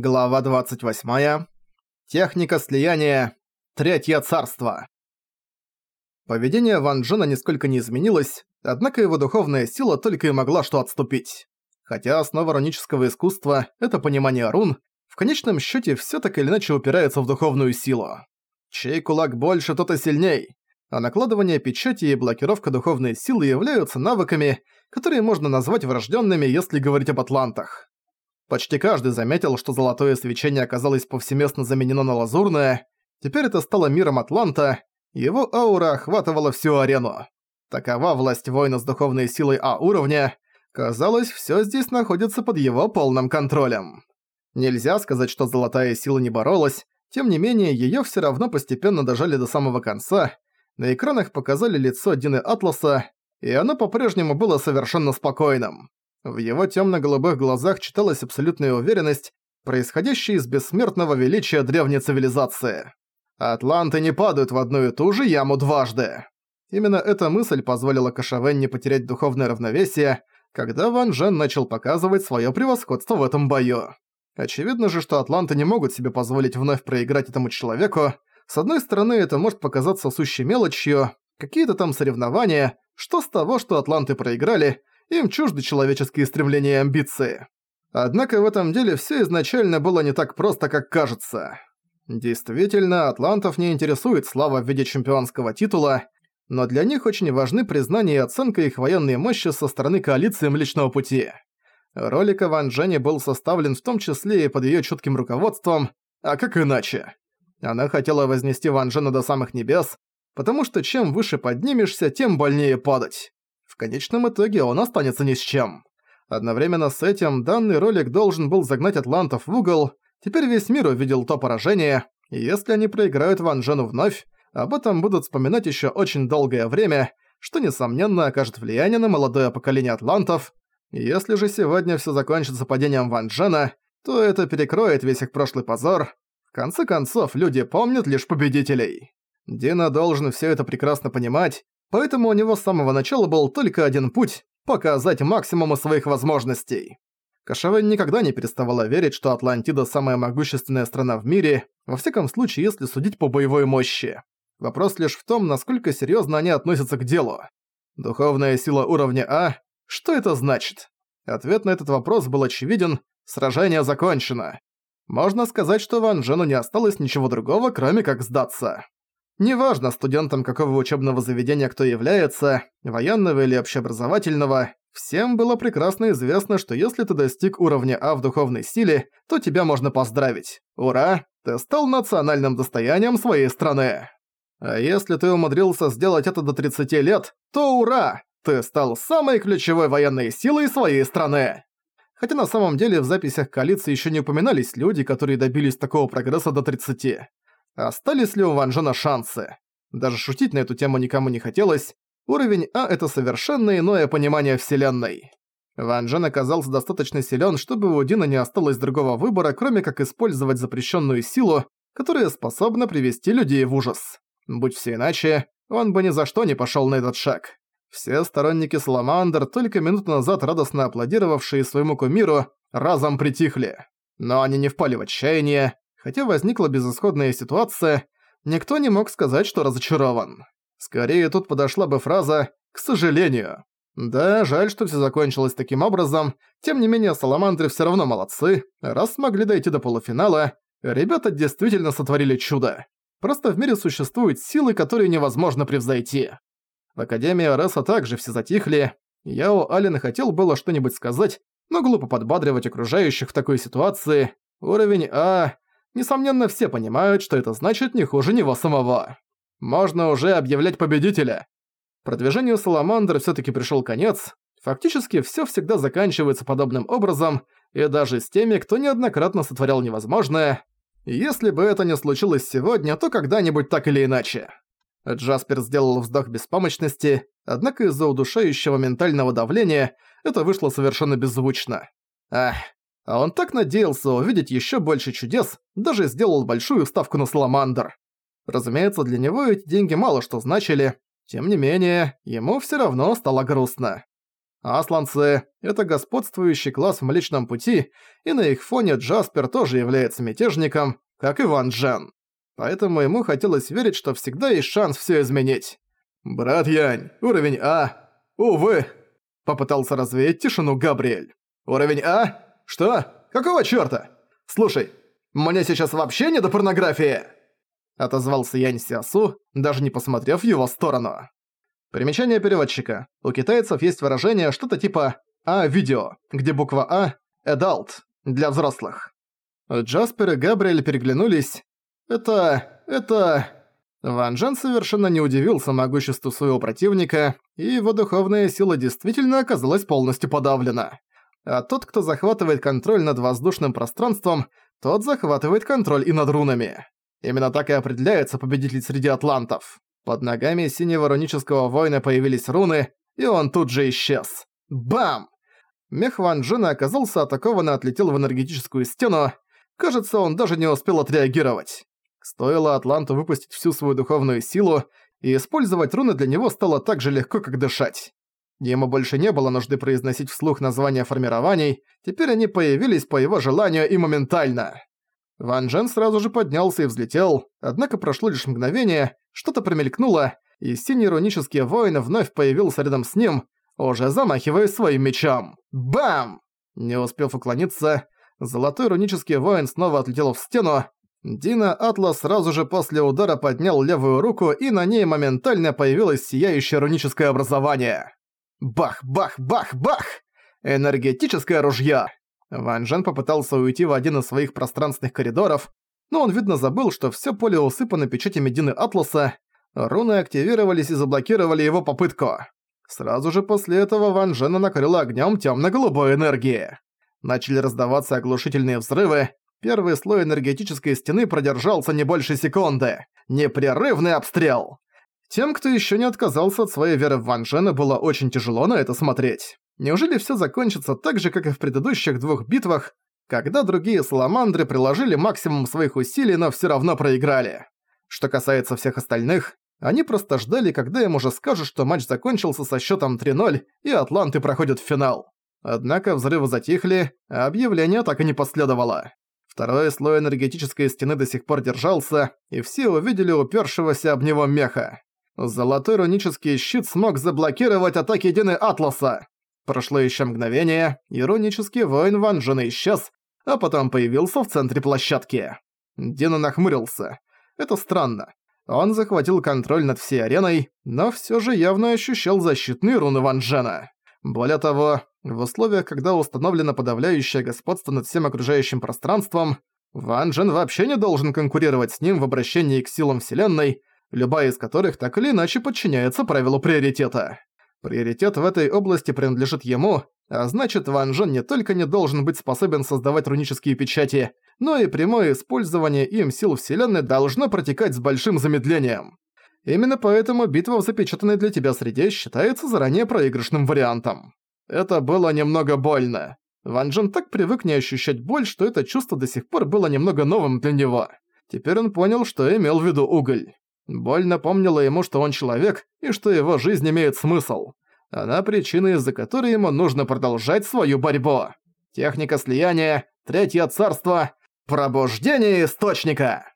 Глава 28. Техника слияния. Третье царство. Поведение Ван Джена нисколько не изменилось, однако его духовная сила только и могла что отступить. Хотя основа рунического искусства — это понимание рун, в конечном счете все так или иначе упирается в духовную силу. Чей кулак больше, тот и сильней. А накладывание печати и блокировка духовной силы являются навыками, которые можно назвать врожденными, если говорить об атлантах. Почти каждый заметил, что золотое свечение оказалось повсеместно заменено на лазурное. Теперь это стало миром Атланта, его аура охватывала всю арену. Такова власть воина с духовной силой А-уровня. Казалось, всё здесь находится под его полным контролем. Нельзя сказать, что золотая сила не боролась, тем не менее, её всё равно постепенно дожали до самого конца. На экранах показали лицо Дины Атласа, и оно по-прежнему было совершенно спокойным. В его тёмно-голубых глазах читалась абсолютная уверенность, происходящая из бессмертного величия древней цивилизации. Атланты не падают в одну и ту же яму дважды. Именно эта мысль позволила Кашавен не потерять духовное равновесие, когда Ван Джен начал показывать своё превосходство в этом бою. Очевидно же, что атланты не могут себе позволить вновь проиграть этому человеку. С одной стороны, это может показаться сущей мелочью, какие-то там соревнования, что с того, что атланты проиграли, им чужды человеческие стремления и амбиции. Однако в этом деле все изначально было не так просто, как кажется. Действительно, атлантов не интересует слава в виде чемпионского титула, но для них очень важны признание и оценка их военной мощи со стороны коалиции Млечного Пути. Ролик о Ван Джене был составлен в том числе и под её чутким руководством, а как иначе? Она хотела вознести Ван Джена до самых небес, потому что чем выше поднимешься, тем больнее падать. Конечном итоге он останется ни с чем. Одновременно с этим данный ролик должен был загнать атлантов в угол, теперь весь мир увидел то поражение, и если они проиграют Ван Джену вновь, об этом будут вспоминать еще очень долгое время, что несомненно окажет влияние на молодое поколение атлантов. Если же сегодня все закончится падением Ван Джена, то это перекроет весь их прошлый позор. В конце концов, люди помнят лишь победителей. Дина должен все это прекрасно понимать, Поэтому у него с самого начала был только один путь – показать максимум своих возможностей. Кашавен никогда не переставала верить, что Атлантида – самая могущественная страна в мире, во всяком случае, если судить по боевой мощи. Вопрос лишь в том, насколько серьезно они относятся к делу. Духовная сила уровня А – что это значит? Ответ на этот вопрос был очевиден – сражение закончено. Можно сказать, что Ван Джену не осталось ничего другого, кроме как сдаться. Неважно студентам какого учебного заведения кто является, военного или общеобразовательного, всем было прекрасно известно, что если ты достиг уровня А в духовной силе, то тебя можно поздравить. Ура! Ты стал национальным достоянием своей страны. А если ты умудрился сделать это до 30 лет, то ура! Ты стал самой ключевой военной силой своей страны. Хотя на самом деле в записях коалиции еще не упоминались люди, которые добились такого прогресса до 30. Остались ли у Ван Джена шансы? Даже шутить на эту тему никому не хотелось. Уровень А — это совершенно иное понимание Вселенной. Ван Джен оказался достаточно силен, чтобы у Дина не осталось другого выбора, кроме как использовать запрещенную силу, которая способна привести людей в ужас. Будь все иначе, он бы ни за что не пошел на этот шаг. Все сторонники Саламандр, только минуту назад радостно аплодировавшие своему кумиру, разом притихли. Но они не впали в отчаяние, Хотя возникла безысходная ситуация, никто не мог сказать, что разочарован. Скорее тут подошла бы фраза «к сожалению». Да, жаль, что все закончилось таким образом, тем не менее Саламандры все равно молодцы, раз смогли дойти до полуфинала, ребята действительно сотворили чудо. Просто в мире существуют силы, которые невозможно превзойти. В Академии Ареса также все затихли, Яо Алин хотел было что-нибудь сказать, но глупо подбадривать окружающих в такой ситуации. Уровень А Несомненно, все понимают, что это значит не хуже него самого. Можно уже объявлять победителя. Продвижению Саламандр всё-таки пришёл конец. Фактически всё всегда заканчивается подобным образом, и даже с теми, кто неоднократно сотворял невозможное. Если бы это не случилось сегодня, то когда-нибудь так или иначе. Джаспер сделал вздох беспомощности, однако из-за удушающего ментального давления это вышло совершенно беззвучно. Ах, а он так надеялся увидеть еще больше чудес, даже сделал большую ставку на Саламандр. Разумеется, для него эти деньги мало что значили, тем не менее, ему все равно стало грустно. Асланцы — это господствующий класс в Млечном Пути, и на их фоне Джаспер тоже является мятежником, как и Ван Джен. Поэтому ему хотелось верить, что всегда есть шанс все изменить. «Брат Янь, уровень А. Увы!» — попытался развеять тишину Габриэль. «Уровень А? Что? Какого чёрта? Слушай, мне сейчас вообще не до порнографии!» Отозвался Янь Сиасу, даже не посмотрев в его сторону. Примечание переводчика. У китайцев есть выражение что-то типа «А-видео», где буква «А» — «adult» для взрослых. Джаспер и Габриэль переглянулись. Это... это... Ван Джен совершенно не удивился могуществу своего противника, и его духовная сила действительно оказалась полностью подавлена. А тот, кто захватывает контроль над воздушным пространством, тот захватывает контроль и над рунами. Именно так и определяется победитель среди атлантов. Под ногами синего рунического воина появились руны, и он тут же исчез. Бам! Мех Ван Джена оказался атакован и отлетел в энергетическую стену. Кажется, он даже не успел отреагировать. Стоило Атланту выпустить всю свою духовную силу, и использовать руны для него стало так же легко, как дышать. Ему больше не было нужды произносить вслух названия формирований, теперь они появились по его желанию и моментально. Ван Джен сразу же поднялся и взлетел, однако прошло лишь мгновение, что-то промелькнуло, и синий рунический воин вновь появился рядом с ним, уже замахиваясь своим мечом. Бам! Не успев уклониться, золотой рунический воин снова отлетел в стену. Дина Атлас сразу же после удара поднял левую руку, и на ней моментально появилось сияющее руническое образование. Бах, бах, бах, бах! Энергетическое ружье! Ван Жен попытался уйти в один из своих пространственных коридоров, но он, видно, забыл, что всё поле усыпано печатями Дины Атласа, руны активировались и заблокировали его попытку. Сразу же после этого Ван Жена накрыло огнём тёмно-голубой энергии. Начали раздаваться оглушительные взрывы, первый слой энергетической стены продержался не больше секунды. Непрерывный обстрел! Тем, кто ещё не отказался от своей веры в Ван Жена, было очень тяжело на это смотреть. Неужели все закончится так же, как и в предыдущих двух битвах, когда другие саламандры приложили максимум своих усилий, но все равно проиграли? Что касается всех остальных, они просто ждали, когда им уже скажут, что матч закончился со счетом 3-0 и атланты проходят в финал. Однако взрывы затихли, а объявление так и не последовало. Второй слой энергетической стены до сих пор держался, и все увидели упершегося об него меха. Золотой рунический щит смог заблокировать атаки Дины Атласа. Прошло еще мгновение, иронический воин Ван Джена исчез, а потом появился в центре площадки. Дина нахмурился. Это странно. Он захватил контроль над всей ареной, но все же явно ощущал защитные руны Ван Джена. Более того, в условиях, когда установлено подавляющее господство над всем окружающим пространством, Ван Джен вообще не должен конкурировать с ним в обращении к силам Вселенной, любая из которых так или иначе подчиняется правилу приоритета. Приоритет в этой области принадлежит ему, а значит Ван Жен не только не должен быть способен создавать рунические печати, но и прямое использование им сил Вселенной должно протекать с большим замедлением. Именно поэтому битва в запечатанной для тебя среде считается заранее проигрышным вариантом. Это было немного больно. Ван Джен так привык не ощущать боль, что это чувство до сих пор было немного новым для него. Теперь он понял, что имел в виду уголь. Боль напомнила ему, что он человек и что его жизнь имеет смысл. Она причина, из-за которой ему нужно продолжать свою борьбу. Техника слияния, Третье Царство, Пробуждение Источника.